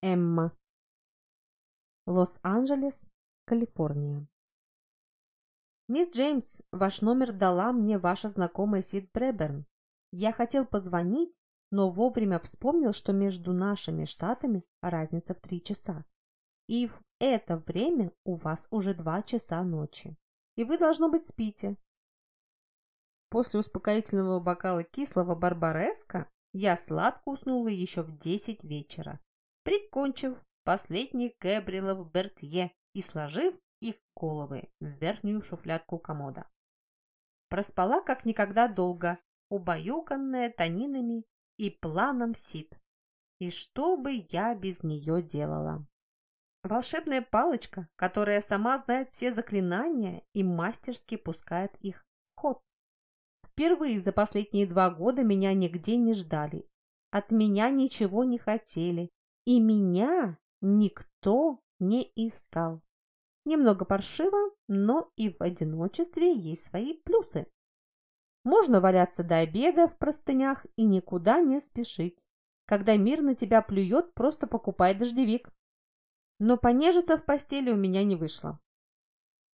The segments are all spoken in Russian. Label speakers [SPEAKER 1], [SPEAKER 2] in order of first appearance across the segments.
[SPEAKER 1] Эмма. Лос-Анджелес, Калифорния. «Мисс Джеймс, ваш номер дала мне ваша знакомая Сид Бреберн. Я хотел позвонить, но вовремя вспомнил, что между нашими штатами разница в три часа. И в это время у вас уже два часа ночи. И вы, должно быть, спите. После успокоительного бокала кислого барбареска я сладко уснула еще в десять вечера, прикончив последний Гэбриэлов Бертье и сложив их головы в верхнюю шуфлядку комода. Проспала как никогда долго, убаюканная тонинами и планом Сид. И что бы я без нее делала? Волшебная палочка, которая сама знает все заклинания и мастерски пускает их в ход. Впервые за последние два года меня нигде не ждали, от меня ничего не хотели, и меня никто не искал. Немного паршиво, но и в одиночестве есть свои плюсы. Можно валяться до обеда в простынях и никуда не спешить. Когда мир на тебя плюет, просто покупай дождевик. Но понежиться в постели у меня не вышло.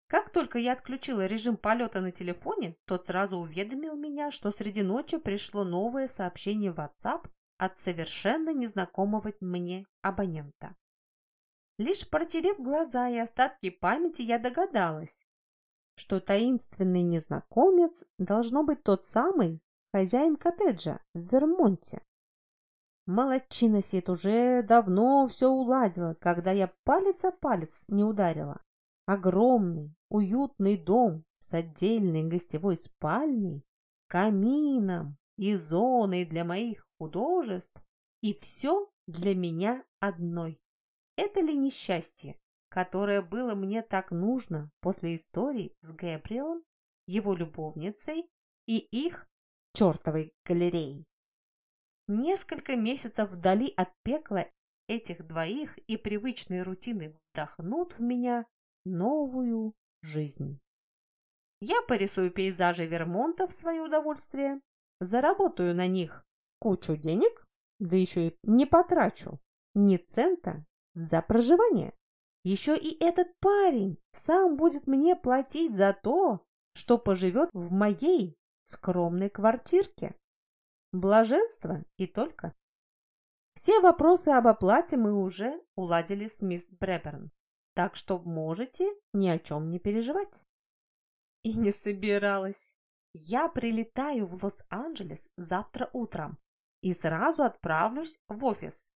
[SPEAKER 1] Как только я отключила режим полета на телефоне, тот сразу уведомил меня, что среди ночи пришло новое сообщение в WhatsApp от совершенно незнакомого мне абонента. Лишь протерев глаза и остатки памяти, я догадалась, что таинственный незнакомец должно быть тот самый хозяин коттеджа в Вермонте. Молодчина Сид уже давно все уладила, когда я палец о палец не ударила. Огромный, уютный дом с отдельной гостевой спальней, камином и зоной для моих художеств, и все для меня одной. Это ли несчастье, которое было мне так нужно после истории с Гэбриэлом, его любовницей и их чертовой галереей? Несколько месяцев вдали от пекла этих двоих и привычной рутины вдохнут в меня новую жизнь. Я порисую пейзажи Вермонта в свое удовольствие, заработаю на них кучу денег, да еще и не потрачу ни цента за проживание. Еще и этот парень сам будет мне платить за то, что поживет в моей скромной квартирке. Блаженство и только. Все вопросы об оплате мы уже уладили с мисс Бреберн, так что можете ни о чем не переживать. И не собиралась. Я прилетаю в Лос-Анджелес завтра утром и сразу отправлюсь в офис.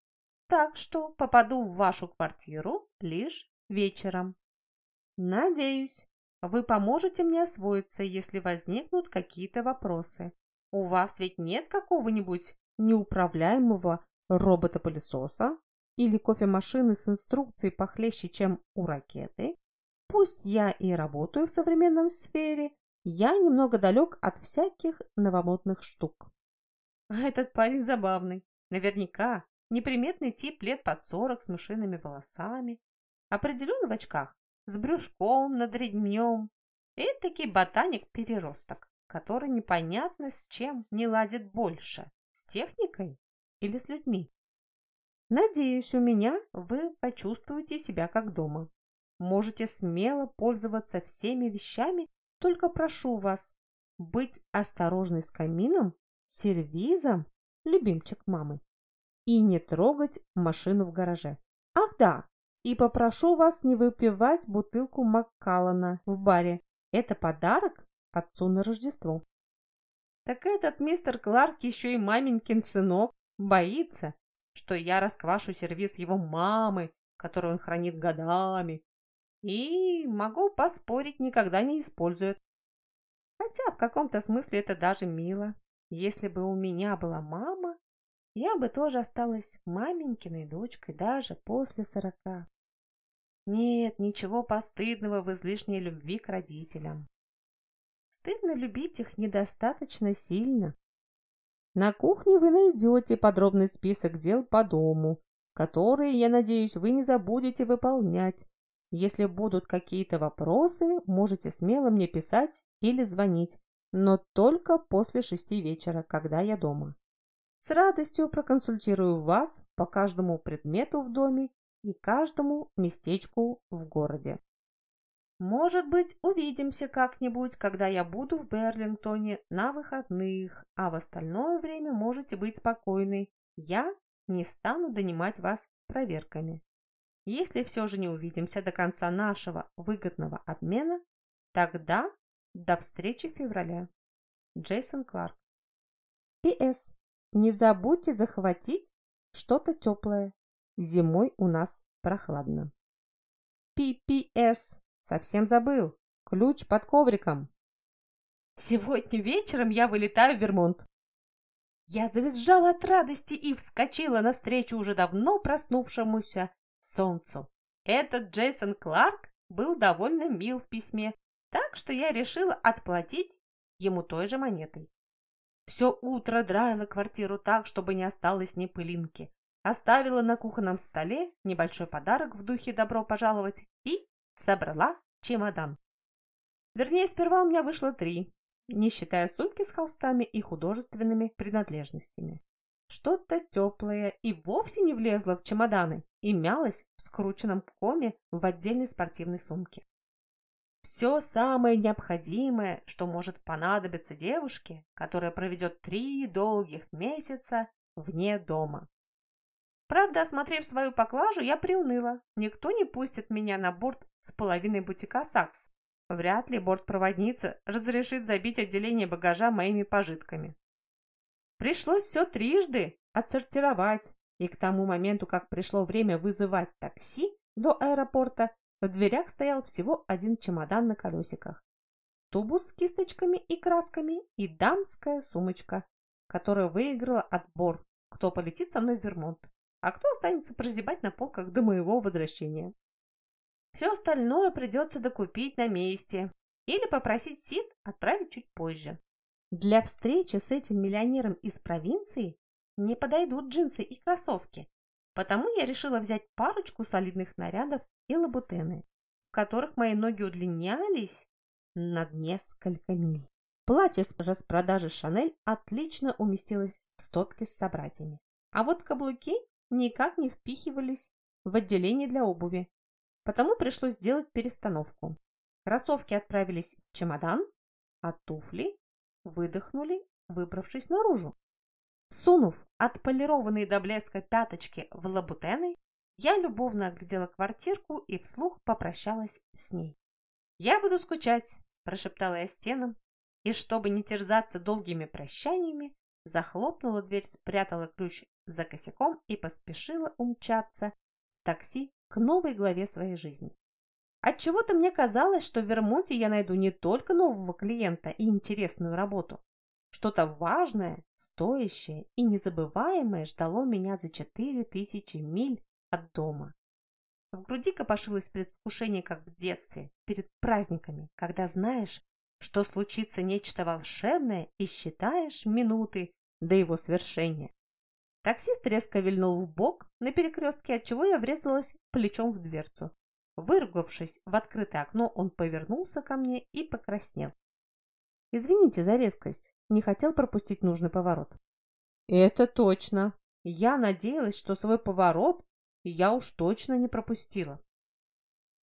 [SPEAKER 1] Так что попаду в вашу квартиру лишь вечером. Надеюсь, вы поможете мне освоиться, если возникнут какие-то вопросы. У вас ведь нет какого-нибудь неуправляемого робота-пылесоса или кофемашины с инструкцией похлеще, чем у ракеты? Пусть я и работаю в современном сфере, я немного далек от всяких новомодных штук. А этот парень забавный. Наверняка неприметный тип лет под сорок с мышиными волосами. Определенно в очках, с брюшком над ремнем. Этакий ботаник-переросток который непонятно с чем не ладит больше, с техникой или с людьми. Надеюсь, у меня вы почувствуете себя как дома. Можете смело пользоваться всеми вещами, только прошу вас быть осторожной с камином, сервизом, любимчик мамы, и не трогать машину в гараже. Ах да, и попрошу вас не выпивать бутылку Маккаллана в баре. Это подарок отцу на Рождество. Так этот мистер Кларк еще и маменькин сынок боится, что я расквашу сервис его мамы, который он хранит годами, и, могу поспорить, никогда не использует. Хотя в каком-то смысле это даже мило. Если бы у меня была мама, я бы тоже осталась маменькиной дочкой даже после сорока. Нет, ничего постыдного в излишней любви к родителям. Стыдно любить их недостаточно сильно. На кухне вы найдете подробный список дел по дому, которые, я надеюсь, вы не забудете выполнять. Если будут какие-то вопросы, можете смело мне писать или звонить, но только после шести вечера, когда я дома. С радостью проконсультирую вас по каждому предмету в доме и каждому местечку в городе. Может быть, увидимся как-нибудь, когда я буду в Берлингтоне на выходных, а в остальное время можете быть спокойны. Я не стану донимать вас проверками. Если все же не увидимся до конца нашего выгодного обмена, тогда до встречи в феврале. Джейсон Кларк. П.С. Не забудьте захватить что-то теплое. Зимой у нас прохладно. П.П.С. Совсем забыл. Ключ под ковриком. Сегодня вечером я вылетаю в Вермонт. Я завизжала от радости и вскочила навстречу уже давно проснувшемуся солнцу. Этот Джейсон Кларк был довольно мил в письме, так что я решила отплатить ему той же монетой. Все утро драила квартиру так, чтобы не осталось ни пылинки. Оставила на кухонном столе небольшой подарок в духе «добро пожаловать» и собрала чемодан. Вернее, сперва у меня вышло три, не считая сумки с холстами и художественными принадлежностями. Что-то теплое и вовсе не влезло в чемоданы и мялось в скрученном коме в отдельной спортивной сумке. Все самое необходимое, что может понадобиться девушке, которая проведет три долгих месяца вне дома. Правда, осмотрев свою поклажу, я приуныла. Никто не пустит меня на борт с половиной бутика «Сакс». Вряд ли бортпроводница разрешит забить отделение багажа моими пожитками. Пришлось все трижды отсортировать, и к тому моменту, как пришло время вызывать такси до аэропорта, в дверях стоял всего один чемодан на колесиках. Тубус с кисточками и красками и дамская сумочка, которая выиграла отбор, кто полетит со мной в Вермонт а кто останется прозябать на полках до моего возвращения. Все остальное придется докупить на месте или попросить Сид отправить чуть позже. Для встречи с этим миллионером из провинции не подойдут джинсы и кроссовки, потому я решила взять парочку солидных нарядов и лабутены, в которых мои ноги удлинялись над несколько миль. Платье с распродажи Шанель отлично уместилось в стопке с собратьями, а вот каблуки никак не впихивались в отделение для обуви, потому пришлось сделать перестановку. Кроссовки отправились в чемодан, а туфли выдохнули, выбравшись наружу. Сунув отполированные до блеска пяточки в лабутены, я любовно оглядела квартирку и вслух попрощалась с ней. «Я буду скучать», – прошептала я стенам, и, чтобы не терзаться долгими прощаниями, захлопнула дверь, спрятала ключ за косяком и поспешила умчаться в такси к новой главе своей жизни. Отчего-то мне казалось, что в Вермонте я найду не только нового клиента и интересную работу. Что-то важное, стоящее и незабываемое ждало меня за четыре тысячи миль от дома. В груди копошилось предвкушение, как в детстве, перед праздниками, когда знаешь, что случится нечто волшебное и считаешь минуты до его свершения. Таксист резко вильнул в бок на перекрестке, отчего я врезалась плечом в дверцу. Выругавшись в открытое окно, он повернулся ко мне и покраснел. «Извините за резкость, не хотел пропустить нужный поворот». «Это точно. Я надеялась, что свой поворот я уж точно не пропустила».